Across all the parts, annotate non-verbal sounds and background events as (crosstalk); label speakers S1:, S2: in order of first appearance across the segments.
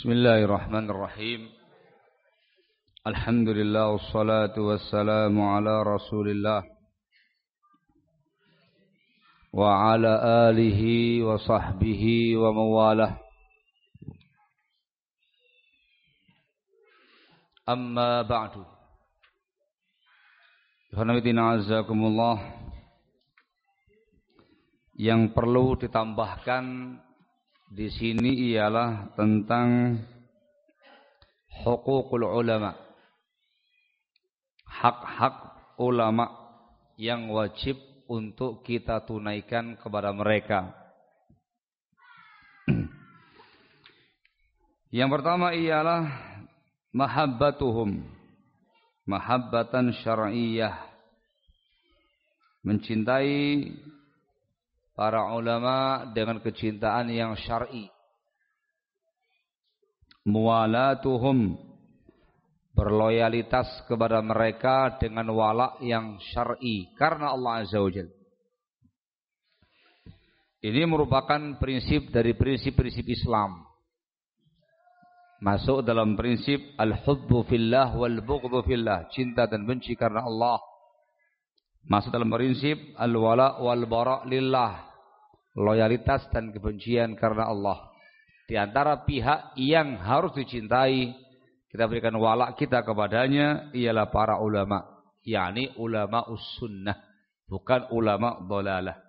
S1: بسم الله الرحمن الرحيم الحمد لله والصلاة والسلام على رسول الله وعلى آله وصحبه ومواله أما بعد Khonawidina azakumullah Yang perlu ditambahkan di sini ialah tentang hukukul ulama. Hak-hak ulama yang wajib untuk kita tunaikan kepada mereka. (clears throat) Yang pertama ialah mahabbatuhum. Mahabbatan syar'iyyah. Mencintai para ulama dengan kecintaan yang syar'i. Muwalatuhum berloyalitas kepada mereka dengan wala yang syar'i karena Allah Azza wa Ini merupakan prinsip dari prinsip-prinsip Islam. Masuk dalam prinsip al-hubbu fillah wal bughdhu fillah, cinta dan benci karena Allah. Masuk dalam prinsip al-wala wal bara lillah, loyalitas dan kebencian karena Allah. Di antara pihak yang harus dicintai, kita berikan walak kita kepadanya ialah para ulama, yakni ulama sunnah, bukan ulama dolalah.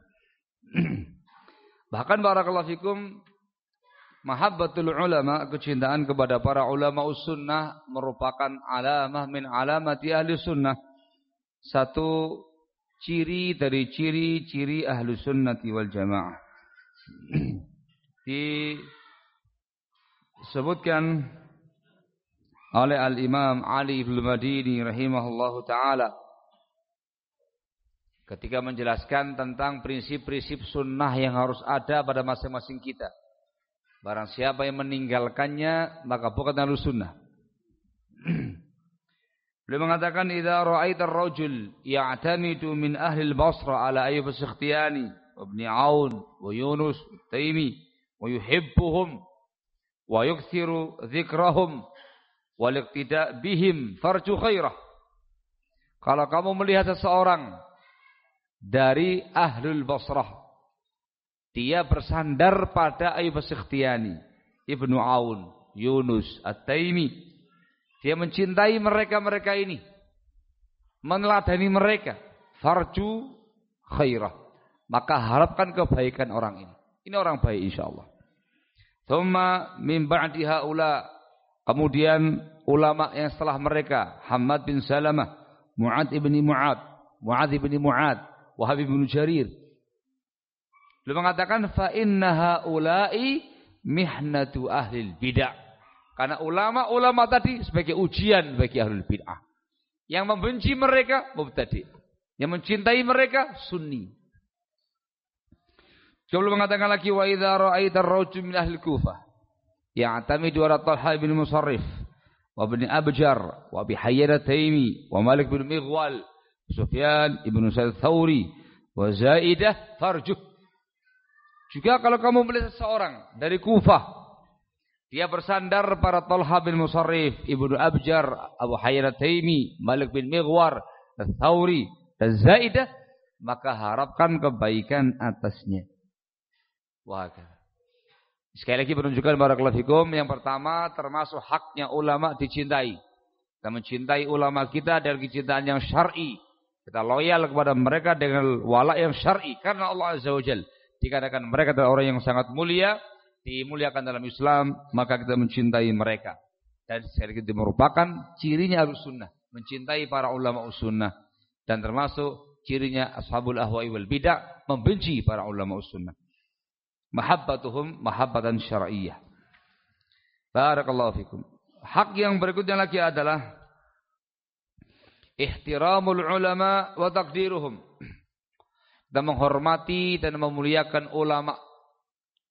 S1: (clears throat) Bahkan barakallahu fikum mahabbatul ulama, kecintaan kepada para ulama sunnah merupakan alamah min alamati ahli sunnah. Satu ciri dari ciri-ciri ahlu sunnati wal jamaah. (clears throat) Disebutkan oleh Al-Imam Ali ibn Madini rahimahullahu ta'ala. Ketika menjelaskan tentang prinsip-prinsip sunnah yang harus ada pada masing-masing kita. Barang siapa yang meninggalkannya, maka bukan ahlu sunnah. Beliau mengatakan idza ra'aita ar-rajul ya'tamidu min ahli al-Basra ala Ayyub as-Sikhtiyani wa Ibn Aun wa Yunus at-Taimi wa yuhibbuhum wa yukthiru dzikrahum wal iqtida' bihim farju khairah. Kalau kamu melihat seseorang dari ahlul Basrah dia bersandar pada Ayyub as-Sikhtiyani, Ibnu Aun, Yunus at-Taimi dia mencintai mereka-mereka ini. Meneladani mereka. Farju khairah. Maka harapkan kebaikan orang ini. Ini orang baik insyaAllah. Thumma min ba'di haula. Kemudian ulama yang setelah mereka. Hamad bin Salamah. Mu'ad ibni Mu'ad. Mu'ad ibni Mu'ad. Wahab ibn Jarir. Beliau mengatakan fa inna haula'i mihnatu ahlil bid'ah. Karena ulama-ulama tadi sebagai ujian bagi ahlul bid'ah. Yang membenci mereka mubtadi. Yang mencintai mereka sunni. Coba mengatakan lagi wa idza ra'aita ar-rajul min ahli Kufah ya'tamidu ala Talha bin Musarrif wa ibn Abjar wa bi Taimi wa Malik bin Mighwal Sufyan ibn Sa'id Thawri wa Zaidah farjuh. Juga kalau kamu melihat seseorang dari Kufah dia bersandar para Talha bin Musarrif, Ibnu Abjar, Abu Hayyan Taimi, Malik bin Mighwar, Thawri, dan Zaidah, maka harapkan kebaikan atasnya. Wah, Sekali lagi menunjukkan barakallahu fikum yang pertama termasuk haknya ulama dicintai. Kita mencintai ulama kita dengan kecintaan yang syar'i. Kita loyal kepada mereka dengan wala yang syar'i karena Allah Azza wa Jalla dikatakan mereka adalah orang yang sangat mulia dimuliakan dalam Islam, maka kita mencintai mereka. Dan sekali lagi merupakan cirinya harus sunnah. Mencintai para ulama sunnah. Dan termasuk cirinya ashabul ahwa'i wal bid'ah. Membenci para ulama sunnah. Mahabbatuhum mahabbatan syar'iyyah. Barakallahu fikum. Hak yang berikutnya lagi adalah ihtiramul ulama wa takdiruhum. Dan menghormati dan memuliakan ulama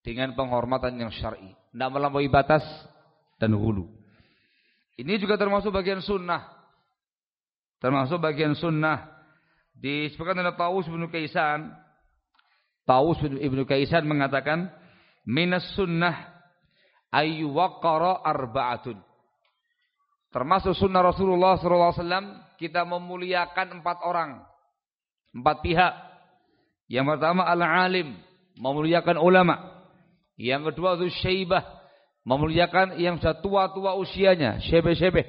S1: dengan penghormatan yang syar'i, tidak melampaui batas dan hulu. Ini juga termasuk bagian sunnah. Termasuk bagian sunnah. Disebutkan oleh Taus bin Kaisan. Taus bin Kaisan mengatakan, Minas sunnah ayu waqara arba'atun. Termasuk sunnah Rasulullah SAW kita memuliakan empat orang, empat pihak. Yang pertama al-alim, memuliakan ulama. Yang kedua itu syaibah, memuliakan yang sudah tua-tua usianya, syebeh-syebeh.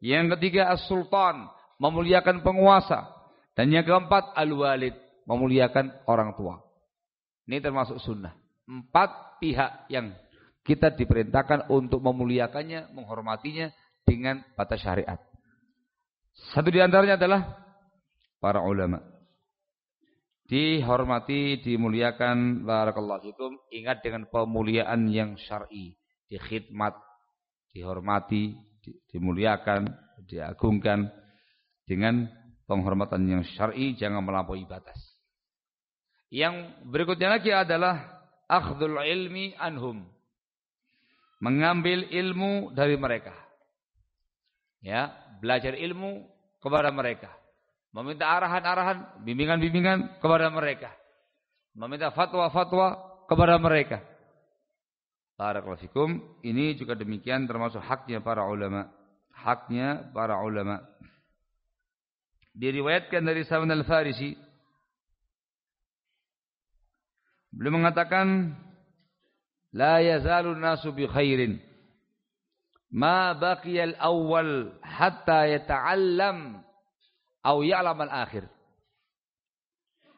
S1: Yang ketiga as-sultan, memuliakan penguasa. Dan yang keempat al-walid, memuliakan orang tua. Ini termasuk sunnah. Empat pihak yang kita diperintahkan untuk memuliakannya, menghormatinya dengan batas syariat. Satu di antaranya adalah para ulama. Dihormati, dimuliakan, barakallahu fikum. Ingat dengan pemuliaan yang syar'i, dikhidmat, dihormati, dimuliakan, diagungkan dengan penghormatan yang syar'i, jangan melampaui batas. Yang berikutnya lagi adalah akhdul ilmi anhum mengambil ilmu dari mereka. Ya, belajar ilmu kepada mereka. Meminta arahan-arahan, bimbingan-bimbingan kepada mereka. Meminta fatwa-fatwa kepada mereka. Barakalafikum. Ini juga demikian termasuk haknya para ulama. Haknya para ulama. Diriwayatkan dari Salman Al-Farisi. Beliau mengatakan, لا يزال الناس بخير ما بقي الأول حتى يتعلم atau ya'lam al-akhir.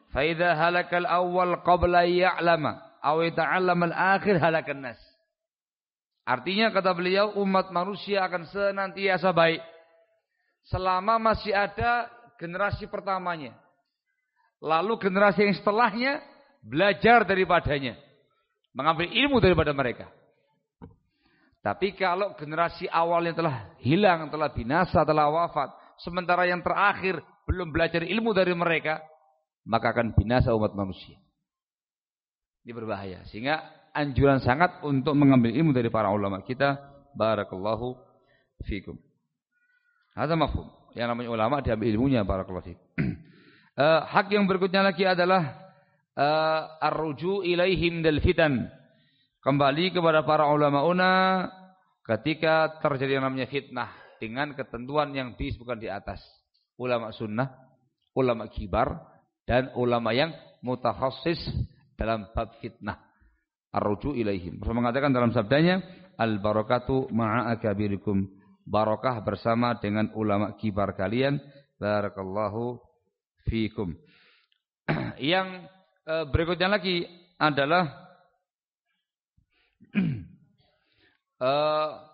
S1: Fa idza halakal awwal qabla ya'lama au al-akhir halakan nas. Artinya kata beliau umat manusia akan senantiasa baik selama masih ada generasi pertamanya. Lalu generasi yang setelahnya belajar daripadanya, mengambil ilmu daripada mereka. Tapi kalau generasi awal yang telah hilang, telah binasa, telah wafat, sementara yang terakhir belum belajar ilmu dari mereka, maka akan binasa umat manusia. Ini berbahaya. Sehingga anjuran sangat untuk mengambil ilmu dari para ulama kita. Barakallahu fikum. Ada mafhum. Yang namanya ulama diambil ilmunya. Barakallahu fikum. uh, (clears throat) hak yang berikutnya lagi adalah uh, arruju ilaihim dal fitan. Kembali kepada para ulama una ketika terjadi namanya fitnah dengan ketentuan yang disebutkan di atas. Ulama sunnah, ulama kibar dan ulama yang mutakhassis dalam bab fitnah. Arruju ilaihim. Rasul mengatakan dalam sabdanya, al barakatu ma'a akabirikum. Barakah bersama dengan ulama kibar kalian. Barakallahu fikum. (clears throat) yang Eh, berikutnya lagi adalah uh, (clears throat)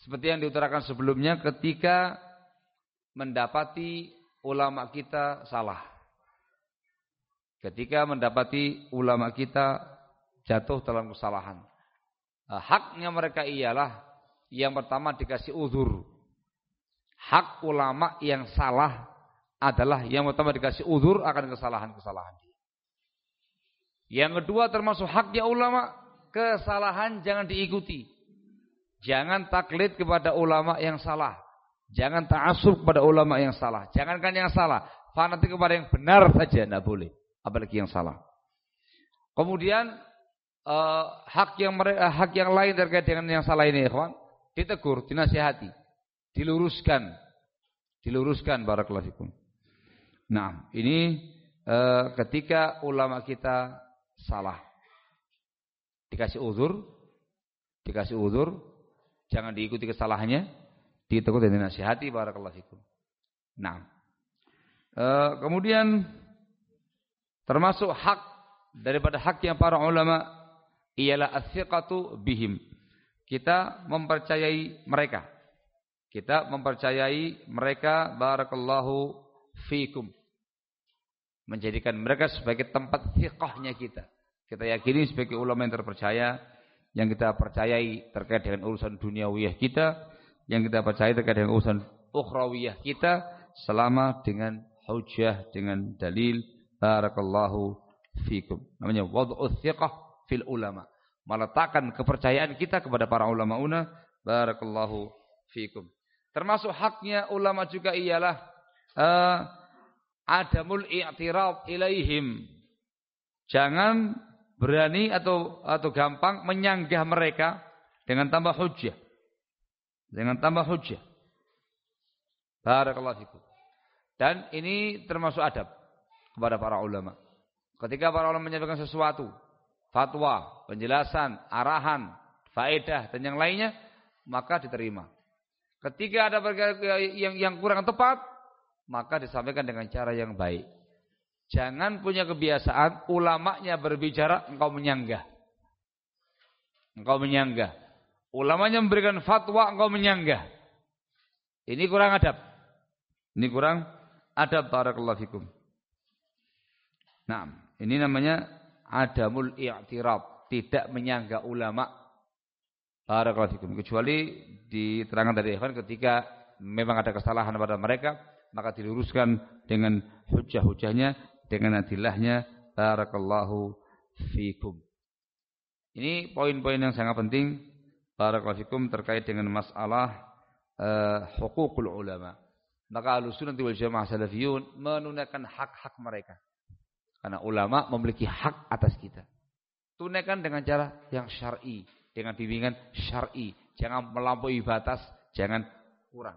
S1: seperti yang diutarakan sebelumnya ketika mendapati ulama kita salah. Ketika mendapati ulama kita jatuh dalam kesalahan. Uh, haknya mereka ialah yang pertama dikasih uzur. Hak ulama yang salah adalah yang pertama dikasih uzur akan kesalahan-kesalahan yang kedua termasuk haknya ulama, kesalahan jangan diikuti. Jangan taklid kepada ulama yang salah. Jangan ta'asub kepada ulama yang salah. Jangankan yang salah, fanatik kepada yang benar saja tidak boleh, apalagi yang salah. Kemudian uh, hak yang mereka, hak yang lain terkait dengan yang salah ini, ikhwan, ditegur, dinasihati, diluruskan, diluruskan barakallahu fikum. Nah, ini uh, ketika ulama kita salah. Dikasih uzur, dikasih uzur, jangan diikuti kesalahannya, ditegur dan dinasihati barakallahu fikum. Nah, e, kemudian termasuk hak daripada hak yang para ulama ialah as-siqatu bihim. Kita mempercayai mereka. Kita mempercayai mereka barakallahu fikum menjadikan mereka sebagai tempat fiqahnya kita. Kita yakini sebagai ulama yang terpercaya, yang kita percayai terkait dengan urusan duniawiyah kita, yang kita percaya terkait dengan urusan ukhrawiyah kita, selama dengan hujah, dengan dalil, barakallahu fikum. Namanya wad'u thiqah fil ulama. Meletakkan kepercayaan kita kepada para ulama una, barakallahu fikum. Termasuk haknya ulama juga ialah uh, adamul i'tirad ilaihim. Jangan berani atau atau gampang menyanggah mereka, dengan tambah hujjah. Dengan tambah hujjah. Barakallahu fikum. Dan ini termasuk adab kepada para ulama. Ketika para ulama menyampaikan sesuatu, fatwa, penjelasan, arahan, faedah dan yang lainnya, maka diterima. Ketika ada yang yang kurang tepat, maka disampaikan dengan cara yang baik. Jangan punya kebiasaan ulamanya berbicara engkau menyanggah. Engkau menyanggah. Ulamanya memberikan fatwa engkau menyanggah. Ini kurang adab. Ini kurang adab barakallahu fikum. Nah, ini namanya adamul i'tirab, tidak menyanggah ulama Barakallahu fikum. Kecuali diterangkan dari ikhwan ketika memang ada kesalahan pada mereka, maka diluruskan dengan hujah-hujahnya, dengan adilahnya. Barakallahu fikum. Ini poin-poin yang sangat penting. Barakallahu fikum terkait dengan masalah uh, hukukul ulama. Maka alusunan wal jamaah salafiyun menunaikan hak-hak mereka. Karena ulama memiliki hak atas kita. Tunaikan dengan cara yang syar'i dengan bimbingan syar'i. Jangan melampaui batas, jangan kurang.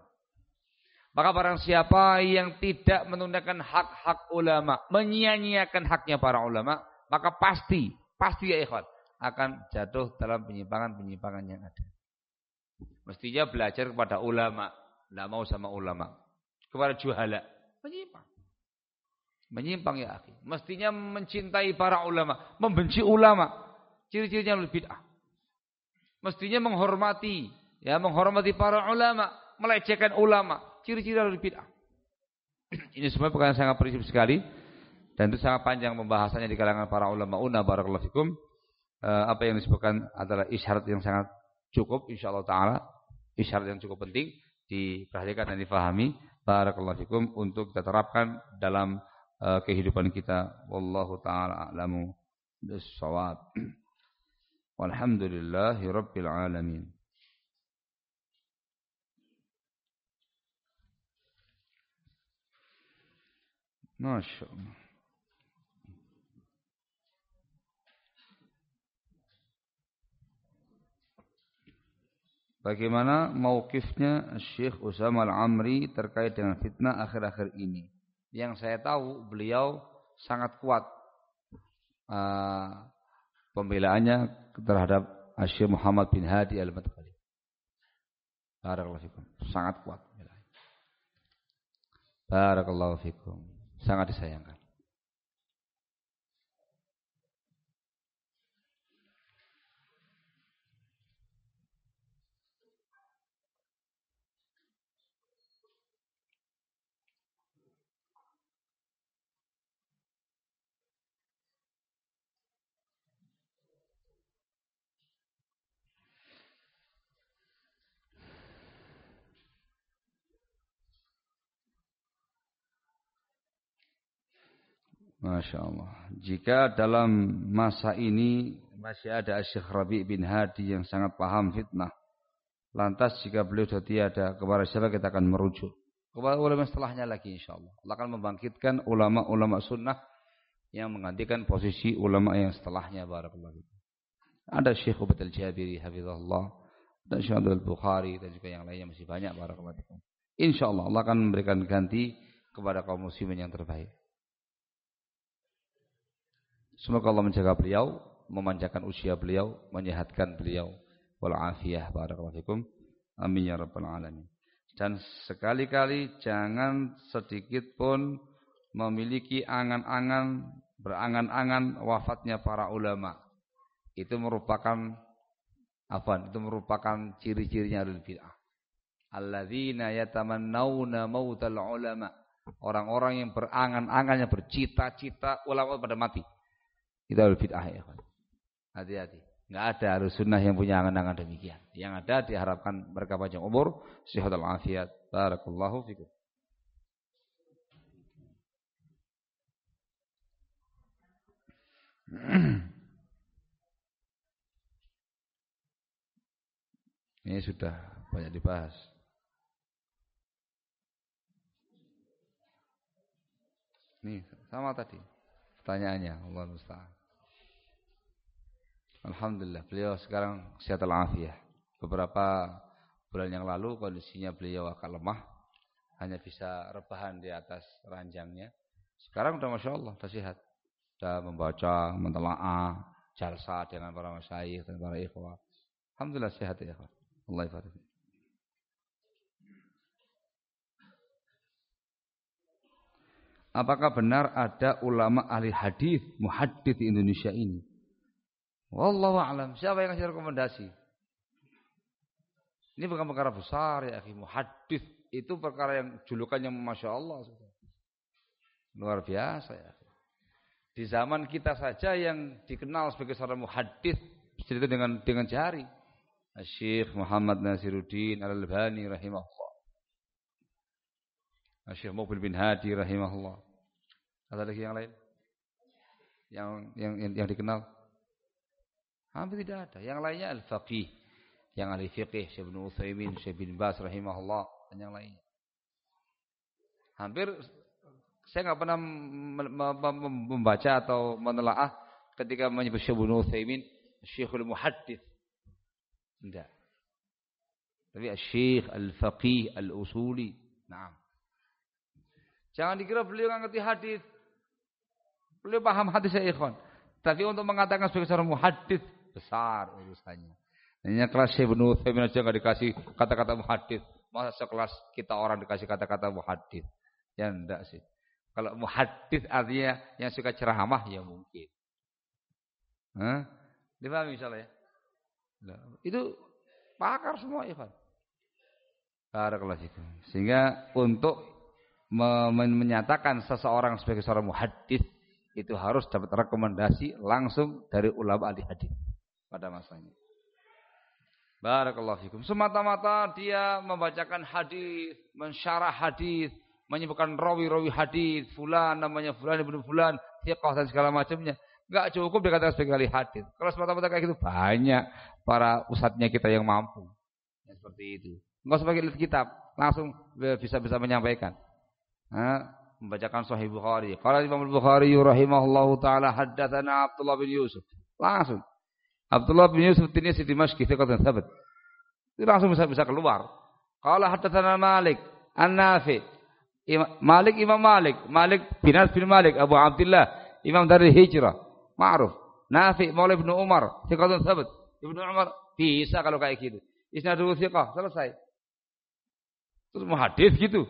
S1: Maka barang siapa yang tidak menunaikan hak-hak ulama, menyia-nyiakan haknya para ulama, maka pasti, pasti ya ikhwan, akan jatuh dalam penyimpangan-penyimpangan yang ada. Mestinya belajar kepada ulama, tidak mau sama ulama. Kepada juhala, menyimpang. Menyimpang ya akhi. Mestinya mencintai para ulama, membenci ulama. Ciri-cirinya lebih bid'ah mestinya menghormati ya menghormati para ulama, melecehkan ulama, ciri-ciri dari bid'ah. (clears throat) Ini semua perkara yang sangat prinsip sekali dan itu sangat panjang pembahasannya di kalangan para ulama una barakallahu fikum. Eh, apa yang disebutkan adalah isyarat yang sangat cukup insyaallah taala, isyarat yang cukup penting diperhatikan dan difahami barakallahu fikum untuk kita terapkan dalam eh, kehidupan kita wallahu taala a'lamu bis-shawab. (clears throat) Walhamdulillahirabbil alamin. ما شاء الله Bagaimana maukifnya Syekh Usama Al-Amri terkait dengan fitnah akhir-akhir ini? Yang saya tahu beliau sangat kuat uh, pembelaannya terhadap Asyik Muhammad bin Hadi Al-Madkhali. Barakallahu fikum. Sangat kuat. Barakallahu fikum. Sangat disayangkan. Masya Allah. Jika dalam masa ini masih ada Syekh Rabi bin Hadi yang sangat paham fitnah. Lantas jika beliau sudah tiada, kepada siapa kita akan merujuk? Kepada ulama setelahnya lagi insya Allah. Allah akan membangkitkan ulama-ulama sunnah yang menggantikan posisi ulama yang setelahnya. Barakallahu Ada Syekh Ubaid al-Jabiri, hafizahullah. Dan Syekh Abdul Bukhari dan juga yang lainnya masih banyak. Barakallahu Insya Allah Allah akan memberikan ganti kepada kaum muslimin yang terbaik. Semoga Allah menjaga beliau, memanjakan usia beliau, menyehatkan beliau. Walafiyah barakallahu fikum. Amin ya rabbal alamin. Dan sekali-kali jangan sedikit pun memiliki angan-angan, berangan-angan wafatnya para ulama. Itu merupakan apa? Itu merupakan ciri-cirinya ahli bid'ah. Alladzina yatamannawna mautal ulama. Orang-orang yang berangan-angan, yang bercita-cita ulama pada mati. Harus bid'ah ya. Hati-hati. Enggak ada harus sunnah yang punya angan-angan demikian. Yang ada diharapkan mereka panjang umur, sehat afiat. Barakallahu fikum. (clears throat) Ini sudah banyak dibahas. Nih, sama tadi pertanyaannya. Allah musta'an. Alhamdulillah beliau sekarang sehat al-afiyah. beberapa bulan yang lalu kondisinya beliau agak lemah, hanya bisa rebahan di atas ranjangnya. Sekarang udah masya Allah, udah sehat, sudah membaca, mentelaah, jalsa dengan para masyayikh dan para ikhwah. Alhamdulillah sehat ya Allah ibadah. Apakah benar ada ulama ahli hadis, muhaddits di Indonesia ini? Wallahu a'lam. Siapa yang kasih rekomendasi? Ini bukan perkara besar ya, akhi. Itu perkara yang julukannya Masya Allah. Luar biasa ya. Di zaman kita saja yang dikenal sebagai seorang muhaddits itu dengan dengan jari. Syekh Muhammad Nasiruddin Al-Albani rahimahullah. Syekh Mubil bin Hadi rahimahullah. Ada lagi yang lain? Yang yang yang, yang dikenal? Hampir tidak ada. Yang lainnya al-faqih. Yang ahli fiqih, Syekh bin Utsaimin, Syekh bin Bas rahimahullah dan yang lainnya. Hampir saya nggak pernah membaca atau menelaah ketika menyebut Syekh bin Utsaimin Syekhul Muhaddits. Tidak. Tapi Syekh Al-Faqih Al-Usuli. Nah. Jangan dikira beliau nggak ngerti hadis. Beliau paham hadis ya ikhwan. Tapi untuk mengatakan sebagai seorang muhadis besar urusannya. Ini kelas Syekh Ibnu Utsaimin aja enggak dikasih kata-kata muhadis. Masa sekelas kita orang dikasih kata-kata muhadis. Ya enggak sih. Kalau muhadis artinya yang suka ceramah ya mungkin. Hah? Dipahami misalnya ya? Nah, itu pakar semua ikhwan. Barakallahu fikum. Sehingga untuk menyatakan seseorang sebagai seorang muhadis itu harus dapat rekomendasi langsung dari ulama ahli hadis pada masanya. Barakallahu fikum. Semata-mata dia membacakan hadis, mensyarah hadis, menyebutkan rawi-rawi hadis, fulan namanya fulan ibnu fulan, thiqah dan segala macamnya. Enggak cukup dikatakan sebagai ahli hadis. Kalau semata-mata kayak gitu banyak para ustadznya kita yang mampu. Ya, seperti itu. Enggak sebagai kitab, langsung bisa-bisa menyampaikan. Membacakan Sahih Bukhari. Qala Imam Bukhari rahimahullahu taala haddatsana Abdullah bin Yusuf. Langsung. Abdullah bin Yusuf ini si Dimashqi thiqatun thabat. Itu langsung bisa bisa keluar. Qala haddatsana Malik An-Nafi. Malik Imam Malik, Malik bin bin Malik Abu Abdullah, Imam dari Hijrah. Ma'ruf. Nafi Maulid bin Umar, thiqatun thabat. Ibnu Umar bisa kalau kayak gitu. Isnadul thiqah, selesai. Terus mau hadis gitu.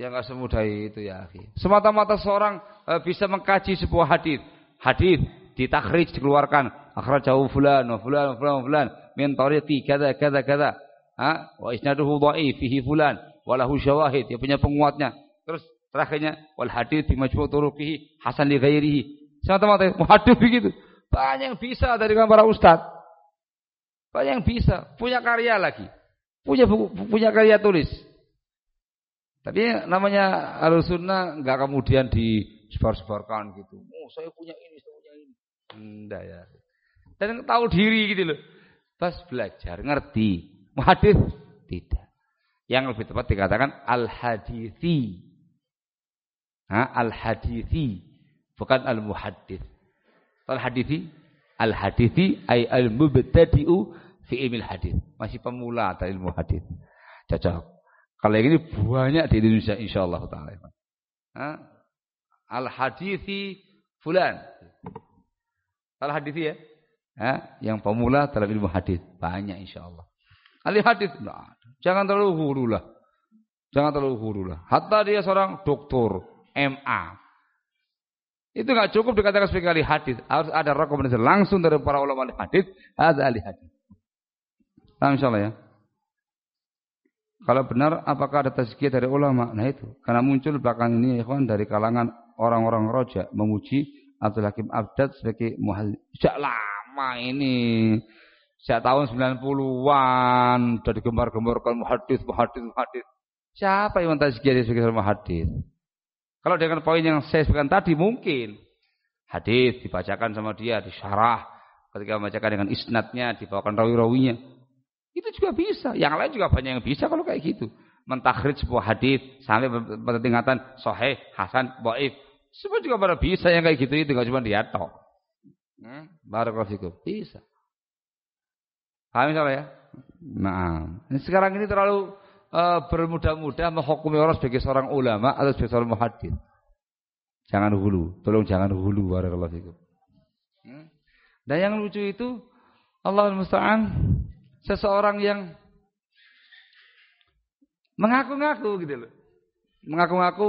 S1: Ya nggak semudah itu ya. Semata-mata seorang e, bisa mengkaji sebuah hadis. Hadis ditakhrij dikeluarkan. Akhrajahu fulan wa fulan wa fulan wa fulan min tariqi kada kada kada. Ha? Wa isnaduhu dhaif fihi fulan wa lahu syawahid. Dia punya penguatnya. Terus terakhirnya wal hadis bi majmu' turuqihi hasan li ghairihi. Semata-mata muhaddits begitu. Banyak yang bisa dari para ustaz. Banyak yang bisa, punya karya lagi. Punya punya karya tulis. Tapi namanya al-sunnah nggak kemudian disebar-sebarkan gitu. Oh, saya punya ini, saya punya ini. Enggak ya. Dan tahu diri gitu loh. Pas belajar, ngerti. Muhadis tidak. Yang lebih tepat dikatakan al-hadithi. al-hadithi. Bukan al-muhaddis. Al-hadithi. Al-hadithi ay al-mubtadi'u fi ilmil hadis. Masih pemula dari ilmu hadis. Cocok. Kalau yang ini banyak di Indonesia insyaallah taala. Al hadithi fulan. Al hadithi ya. Ha? Yang pemula dalam ilmu hadis banyak insyaallah. Al hadis nah, jangan terlalu huru lah. Jangan terlalu huru lah. Hatta dia seorang doktor MA. Itu nggak cukup dikatakan sebagai ahli hadis. Harus ada rekomendasi langsung dari para ulama ahli hadis. Ada ahli hadis. Nah, insyaallah ya. Kalau benar apakah ada tazkiyah dari ulama? Nah itu. Karena muncul belakang ini ikhwan dari kalangan orang-orang roja memuji Abdul Hakim Abdad sebagai muhal. Sejak lama ini. Sejak tahun 90-an sudah digembar-gemborkan muhadis, muhadis, muhadis. Siapa yang tazkiyah sebagai muhadis? Kalau dengan poin yang saya sebutkan tadi mungkin hadis dibacakan sama dia, disyarah ketika membacakan dengan isnadnya, dibawakan rawi-rawinya. Itu juga bisa. Yang lain juga banyak yang bisa kalau kayak gitu. Mentakhrij sebuah hadis sampai pada tingkatan sahih, hasan, dhaif. Semua juga pada bisa yang kayak gitu itu enggak cuma dia tok. Hmm? Barakallahu Bisa. Paham misalnya ya? Nah, sekarang ini terlalu uh, bermudah-mudah menghukumi orang sebagai seorang ulama atau sebagai seorang muhadis. Jangan hulu, tolong jangan hulu barakallahu fikum. Hmm? Dan yang lucu itu Allah musta'an seseorang yang mengaku-ngaku gitu loh. Mengaku-ngaku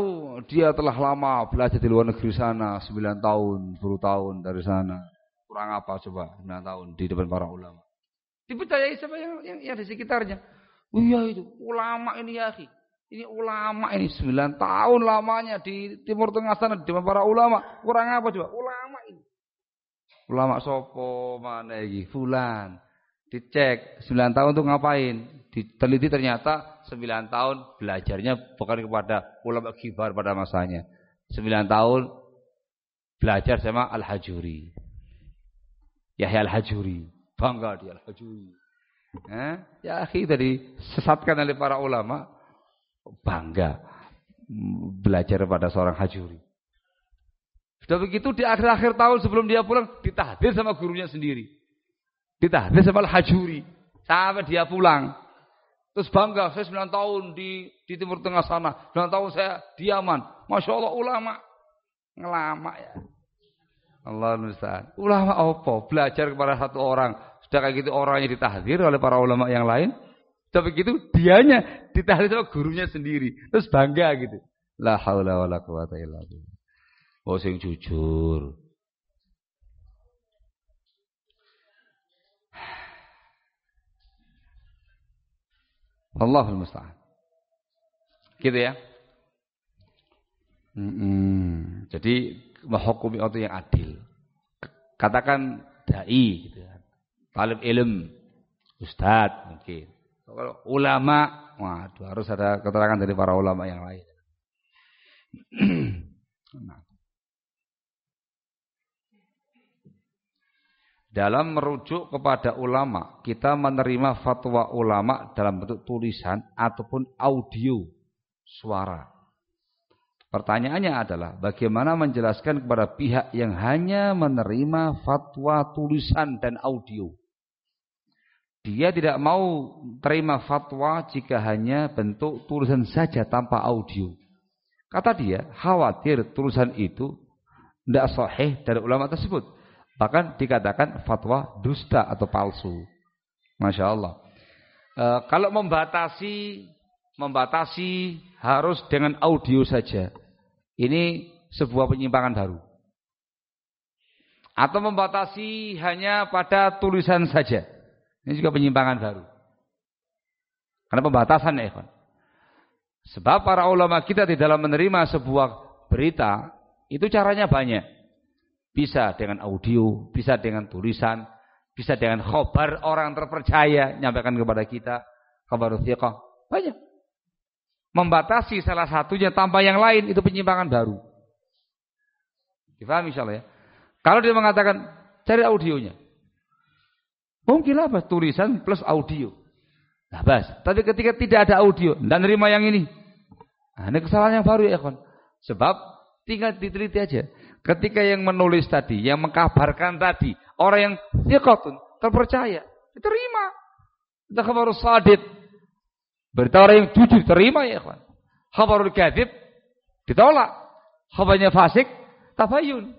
S1: dia telah lama belajar di luar negeri sana, 9 tahun, 10 tahun dari sana. Kurang apa coba 9 tahun di depan para ulama. Dipercayai siapa yang, yang, yang di sekitarnya. Oh iya itu, ulama ini ya. Ini ulama ini 9 tahun lamanya di Timur Tengah sana di depan para ulama. Kurang apa coba? Ulama ini. Ulama sopo mana lagi? Fulan. Dicek 9 tahun tuh ngapain? diteliti ternyata 9 tahun belajarnya bukan kepada ulama kibar pada masanya. 9 tahun belajar sama Al-Hajuri. Yahya Al-Hajuri. Bangga dia Al-Hajuri. Eh? Ya akhi tadi sesatkan oleh para ulama bangga belajar pada seorang Hajuri. Sudah begitu di akhir-akhir tahun sebelum dia pulang ditahdir sama gurunya sendiri. Ditahdir sama Al-Hajuri sampai dia pulang. Terus bangga, saya 9 tahun di di Timur Tengah sana. 9 tahun saya di Yaman. Masya Allah ulama. Ngelama ya. Allah musta'an. Ulama apa? Belajar kepada satu orang. Sudah kayak gitu orangnya ditahdir oleh para ulama yang lain. Tapi begitu dianya ditahdir sama gurunya sendiri. Terus bangga gitu. La haula wa la quwata illa billah. Oh sing jujur. Allahul musta'an. Gitu ya. Hmm, jadi menghukumi orang yang adil. Katakan dai gitu kan. Talib ilm, ustadz mungkin. Kalau ulama, waduh harus ada keterangan dari para ulama yang lain. (clears throat) nah. Dalam merujuk kepada ulama, kita menerima fatwa ulama dalam bentuk tulisan ataupun audio suara. Pertanyaannya adalah bagaimana menjelaskan kepada pihak yang hanya menerima fatwa tulisan dan audio. Dia tidak mau terima fatwa jika hanya bentuk tulisan saja tanpa audio. Kata dia, khawatir tulisan itu tidak sahih dari ulama tersebut. Bahkan dikatakan fatwa dusta atau palsu. Masya Allah. E, kalau membatasi, membatasi harus dengan audio saja. Ini sebuah penyimpangan baru. Atau membatasi hanya pada tulisan saja. Ini juga penyimpangan baru. Karena pembatasan ya Sebab para ulama kita di dalam menerima sebuah berita, itu caranya banyak. Bisa dengan audio, bisa dengan tulisan, bisa dengan khobar orang terpercaya nyampaikan kepada kita. Khobar thiqah. Banyak. Membatasi salah satunya tanpa yang lain itu penyimpangan baru. Difahami insyaallah ya. Kalau dia mengatakan cari audionya. Mungkin apa? Tulisan plus audio. Nah, bas. Tapi ketika tidak ada audio dan nerima yang ini. Nah, ini kesalahan yang baru ya, kawan. Sebab tinggal diteliti aja. Ketika yang menulis tadi, yang mengkabarkan tadi, orang yang thiqatun, terpercaya, diterima. Itu khabarul sadid. Berita orang yang jujur, terima ya kawan. Khabarul kadhib, ditolak. Khabarnya fasik, tabayun.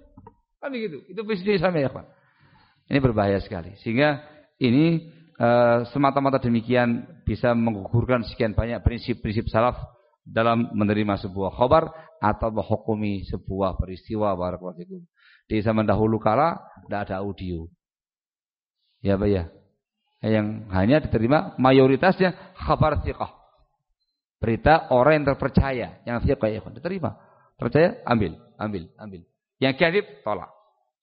S1: Kan begitu. Itu bisnis sama ya kawan. Ini berbahaya sekali. Sehingga ini uh, semata-mata demikian bisa menggugurkan sekian banyak prinsip-prinsip salaf dalam menerima sebuah khabar atau menghukumi sebuah peristiwa barakallahu Di zaman dahulu kala tidak ada audio. Ya Pak ya. Yang hanya diterima mayoritasnya khabar thiqah. Berita orang yang terpercaya, yang thiqah ya diterima. Percaya? Ambil, ambil, ambil. Yang kadib tolak.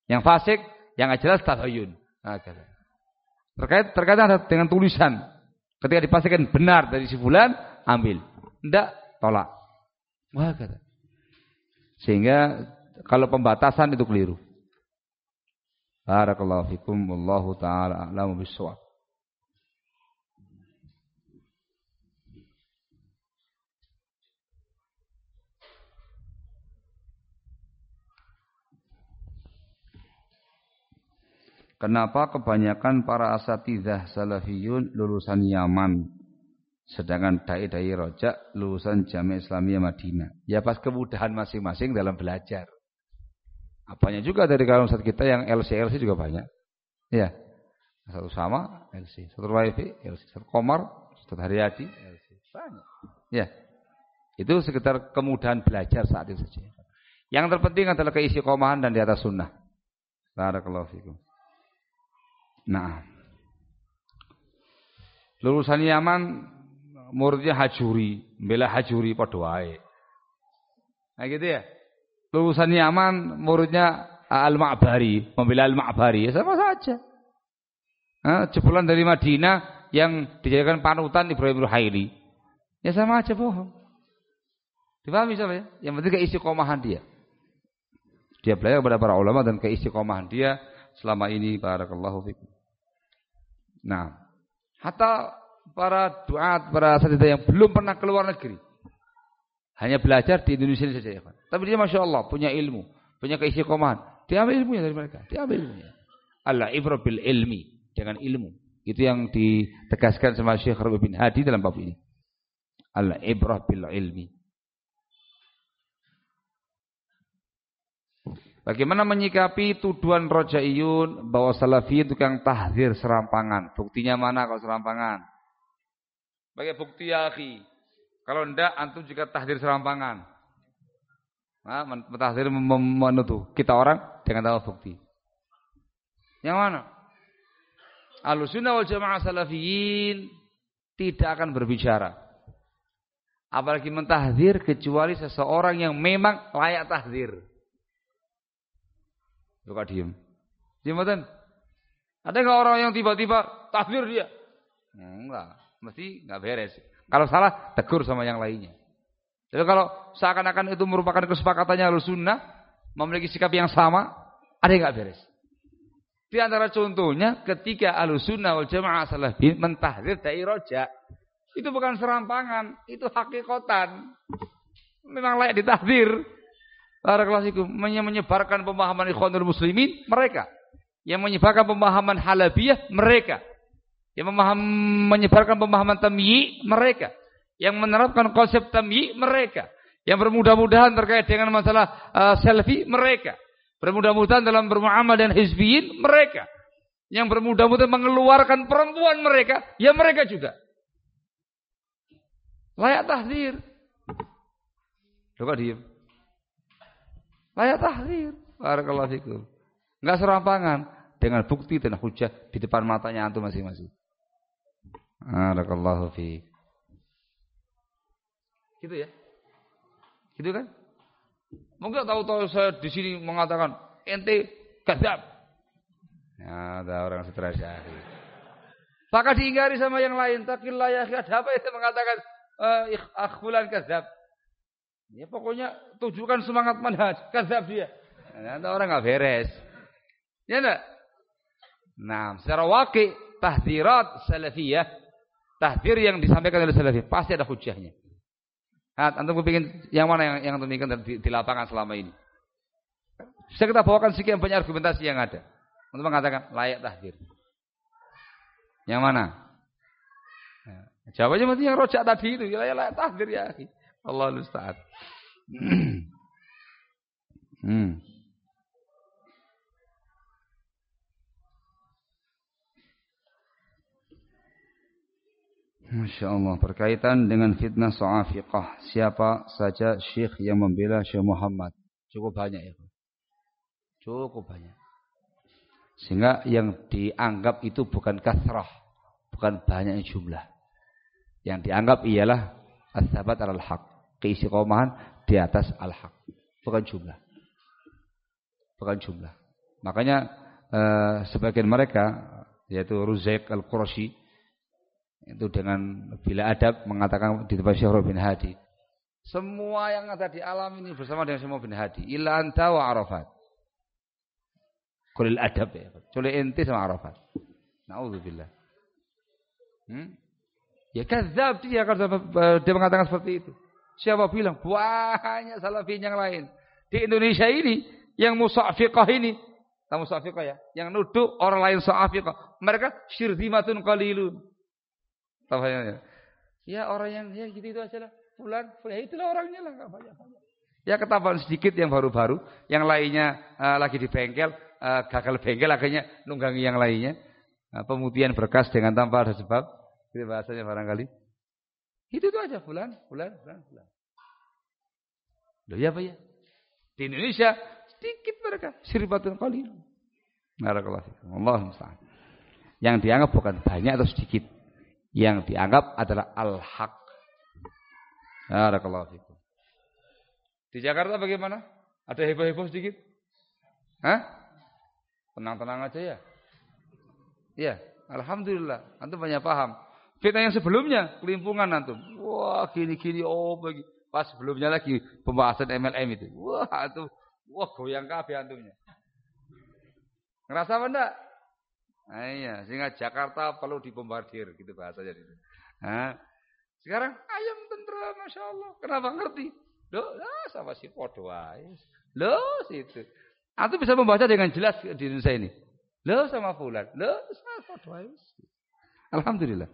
S1: Yang fasik, yang jelas tabayun. Nah, terkait terkait dengan tulisan. Ketika dipastikan benar dari si fulan, ambil. Tidak, tolak. Wah, kata. Sehingga kalau pembatasan itu keliru. Barakallahu fikum wallahu taala a'lamu bissawab. Kenapa kebanyakan para asatidzah salafiyun lulusan Yaman sedangkan dai-dai rojak lulusan Jami Islamiyah Madinah. Ya pas kemudahan masing-masing dalam belajar. Apanya juga dari kalangan Ustaz kita yang LC-LC juga banyak. Ya. Satu sama LC, satu WiFi LC, satu Komar, satu Haryadi LC. Banyak. Ya. Itu sekitar kemudahan belajar saat itu saja. Yang terpenting adalah keisi komahan dan di atas sunnah. Barakallahu fikum. Nah. Lulusan Yaman muridnya Hajuri, bela Hajuri padha wae. Nah gitu ya. Lulusan Yaman muridnya Al-Ma'bari, membela Al-Ma'bari, ya sama saja. Nah, jebolan dari Madinah yang dijadikan panutan Ibrahim Ruhaili. Ya sama aja bohong. Dipahami ya? Yang penting keistiqomahan dia. Dia belajar kepada para ulama dan keistiqomahan dia selama ini barakallahu fikum. Nah, hatta para duat, para asatidah yang belum pernah keluar negeri. Hanya belajar di Indonesia saja ya. Tapi dia Masya Allah punya ilmu, punya keistiqomahan. Dia ambil ilmunya dari mereka. Dia ambil ilmunya. Allah ibra bil ilmi. Dengan ilmu. Itu yang ditegaskan sama Syekh Rabi bin Hadi dalam bab ini. Allah ibrah bil ilmi. Bagaimana menyikapi tuduhan rojaiyun bahwa salafi tukang tahdir serampangan? Buktinya mana kalau serampangan? Bagi bukti ya akhi. Kalau ndak antum juga tahdir serampangan. Nah, mentahdir menuduh kita orang dengan tahu bukti. Yang mana? Alusuna wal jamaah salafiyin tidak akan berbicara. Apalagi mentahdir kecuali seseorang yang memang layak tahdir. Lu kok diem? Diem? Ada nggak orang yang tiba-tiba takbir dia? Enggak, mesti nggak beres. Kalau salah, tegur sama yang lainnya. Jadi kalau seakan-akan itu merupakan kesepakatannya harus sunnah, memiliki sikap yang sama, ada yang nggak beres. Di antara contohnya ketika sunnah wal jamaah salafi mentahdir dai roja. Itu bukan serampangan, itu hakikatan. Memang layak ditahdir. Barakallahu menyebarkan pemahaman ikhwanul muslimin mereka. Yang menyebarkan pemahaman halabiyah mereka. Yang memaham, menyebarkan pemahaman tamyi mereka. Yang menerapkan konsep tamyi mereka. Yang bermudah-mudahan terkait dengan masalah uh, selfie mereka. Bermudah-mudahan dalam bermuamal dan hizbiyin mereka. Yang bermudah-mudahan mengeluarkan perempuan mereka, ya mereka juga. Layak tahdir. Coba diem. Layak tahrir. Barakallahu fikum. Enggak serampangan dengan bukti dan hujah di depan matanya antum masing-masing. Barakallahu fi. Gitu ya? Gitu kan? Mungkin tahu-tahu saya di sini mengatakan ente kadzab. Ya, ada orang stres ya. Maka diingkari sama yang lain. Takillah ya, ada apa itu mengatakan uh, akhbulan kadzab. Ya pokoknya tujukan semangat manhaj. Kadzab dia. Nah, ada orang nggak beres. Ya enggak? Nah, secara wakil tahdirat salafiyah, tahdir yang disampaikan oleh salafiyah pasti ada hujahnya. Nah, antum kepingin yang mana yang yang antum di, di lapangan selama ini? Bisa kita bawakan sekian banyak argumentasi yang ada. Untuk mengatakan layak tahdir. Yang mana? Nah, jawabannya mesti yang rojak tadi itu. Ya layak, layak tahdir ya. Allah musta'an. (clears throat) hmm. Masya Allah. Berkaitan dengan fitnah so'afiqah. Siapa saja syekh yang membela Syekh Muhammad? Cukup banyak ya cukup banyak. Sehingga yang dianggap itu bukan kasrah bukan banyak jumlah. Yang dianggap ialah as-sabat al-haq keistiqomahan di atas al-haq. Bukan jumlah. Bukan jumlah. Makanya eh, sebagian mereka yaitu Ruzaik Al-Qurashi itu dengan bila adab mengatakan di depan Syekh bin Hadi semua yang ada di alam ini bersama dengan Syekh bin Hadi illa anta wa Arafat. Kulil adab ya. Kecuali ente sama Arafat. Nauzubillah. Hmm? Ya kadzab dia kalau dia mengatakan seperti itu. Siapa bilang? Banyak salafin yang lain. Di Indonesia ini, yang musafiqah ini, tamu Soafika ya. Yang nuduh orang lain Soafika. Mereka syirzimatun qalilun. Tahu ya? Ya orang yang ya gitu itu aja lah. Fulan, ya itulah orangnya lah, enggak banyak-banyak. Ya ketahuan sedikit yang baru-baru, yang lainnya uh, lagi di bengkel, uh, gagal bengkel akhirnya nunggangi yang lainnya. Uh, pemutihan berkas dengan tanpa ada sebab. Itu bahasanya barangkali. Itu tuh aja fulan, fulan, fulan, fulan. Loh ya Pak ya? Di Indonesia sedikit mereka sirbatun qalil. Barakallahu fikum. Allah musta'an. Yang dianggap bukan banyak atau sedikit. Yang dianggap adalah al-haq. Barakallahu fikum. Di Jakarta bagaimana? Ada heboh-heboh sedikit? Hah? Tenang-tenang aja ya. Iya, alhamdulillah. Antum banyak paham. Fitnah yang sebelumnya kelimpungan antum. Wah, gini-gini oh bagi Pas sebelumnya lagi pembahasan MLM itu. Wah, itu wah goyang kabeh antumnya. Ngerasa apa enggak? Nah, iya, sehingga Jakarta perlu dibombardir gitu bahasanya itu. Nah, sekarang ayam tentera Masya Allah. Kenapa ngerti? Loh, ah, sama si podo Loh, situ. Antum bisa membaca dengan jelas di Indonesia ini. Loh sama fulan. Loh, sama podo Alhamdulillah.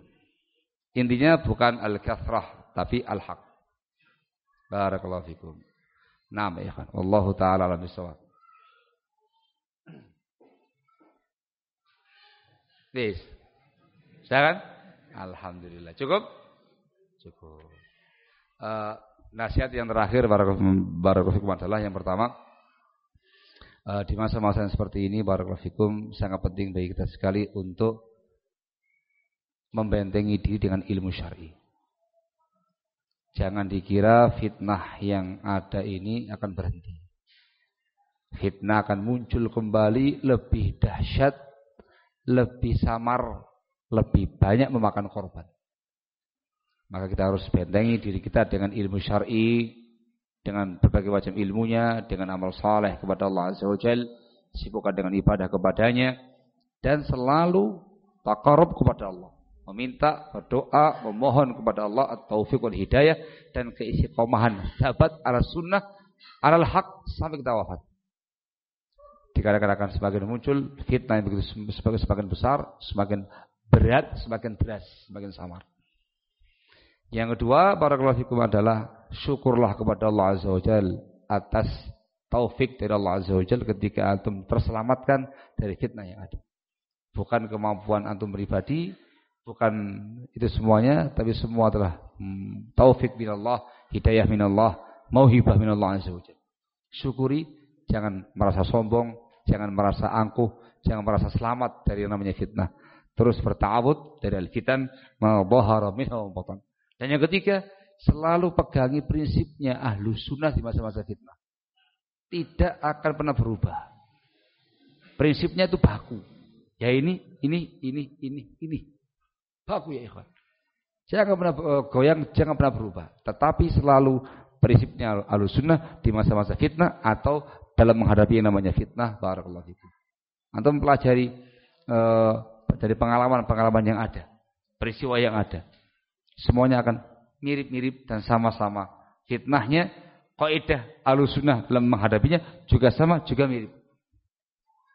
S1: Intinya bukan al-kathrah, tapi al-haq. Barakallahu fikum. Naam ya kan. Wallahu taala alam bisawab. Bis. Sudah kan? Alhamdulillah. Cukup? Cukup. Uh, nasihat yang terakhir barakallahu fikum adalah yang pertama uh, di masa-masa yang seperti ini barakallahu fikum sangat penting bagi kita sekali untuk membentengi diri dengan ilmu syar'i. Jangan dikira fitnah yang ada ini akan berhenti. Fitnah akan muncul kembali lebih dahsyat, lebih samar, lebih banyak memakan korban. Maka kita harus bentengi diri kita dengan ilmu syar'i, dengan berbagai macam ilmunya, dengan amal saleh kepada Allah Azza wa Jal, sibukkan dengan ibadah kepadanya, dan selalu takarub kepada Allah meminta, berdoa, memohon kepada Allah at-taufiq wal hidayah dan keistiqomahan sahabat ala sunnah ala hak sampai kita wafat. Dikatakan semakin muncul fitnah yang begitu semakin semakin besar, semakin berat, semakin deras, semakin samar. Yang kedua, para fikum adalah syukurlah kepada Allah Azza wa Jal atas taufik dari Allah Azza wa Jal ketika antum terselamatkan dari fitnah yang ada. Bukan kemampuan antum pribadi, bukan itu semuanya tapi semua adalah hmm, taufik minallah hidayah minallah mauhibah minallah azza wajalla syukuri jangan merasa sombong jangan merasa angkuh jangan merasa selamat dari yang namanya fitnah. Terus bertawud dari al-fitan ma dhahara minhu dan yang ketiga selalu pegangi prinsipnya ahlu sunnah di masa-masa fitnah. Tidak akan pernah berubah. Prinsipnya itu baku. Ya ini ini ini ini ini. Baku ya ikhwan. Jangan pernah uh, goyang, jangan pernah berubah. Tetapi selalu prinsipnya al-sunnah di masa-masa fitnah atau dalam menghadapi yang namanya fitnah. Barakallahu fikum. Antum pelajari uh, dari pengalaman-pengalaman yang ada. Peristiwa yang ada. Semuanya akan mirip-mirip dan sama-sama. Fitnahnya, kaidah al-sunnah dalam menghadapinya juga sama, juga mirip.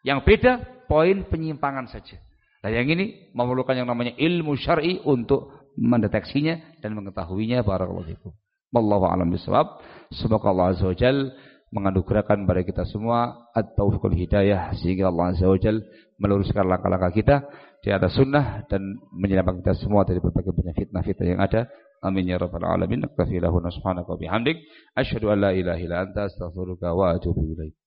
S1: Yang beda, poin penyimpangan saja. Nah yang ini memerlukan yang namanya ilmu syar'i untuk mendeteksinya dan mengetahuinya barakallahu fikum. Wallahu a'lam bishawab. Semoga Allah Azza wa Jal menganugerahkan kepada kita semua at-taufiqul hidayah sehingga Allah Azza wa Jal meluruskan langkah-langkah kita di atas sunnah dan menyelamatkan kita semua dari berbagai banyak fitnah-fitnah yang ada. Amin ya rabbal alamin. Naktafi lahu subhanaka wa bihamdik asyhadu an la ilaha illa anta astaghfiruka wa atubu ilaik.